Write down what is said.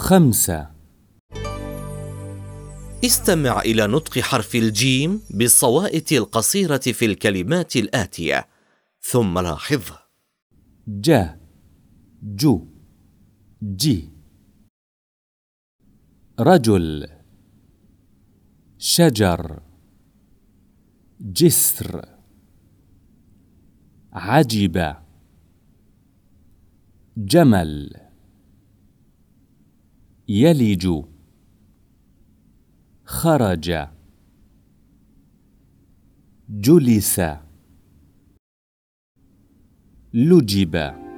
خمسة. استمع إلى نطق حرف الجيم بالصوائت القصيرة في الكلمات الآتية. ثم لاحظ ج جو. جي. رجل. شجر. جسر. عجب جمل. يلج. خرج. جلس. لجب.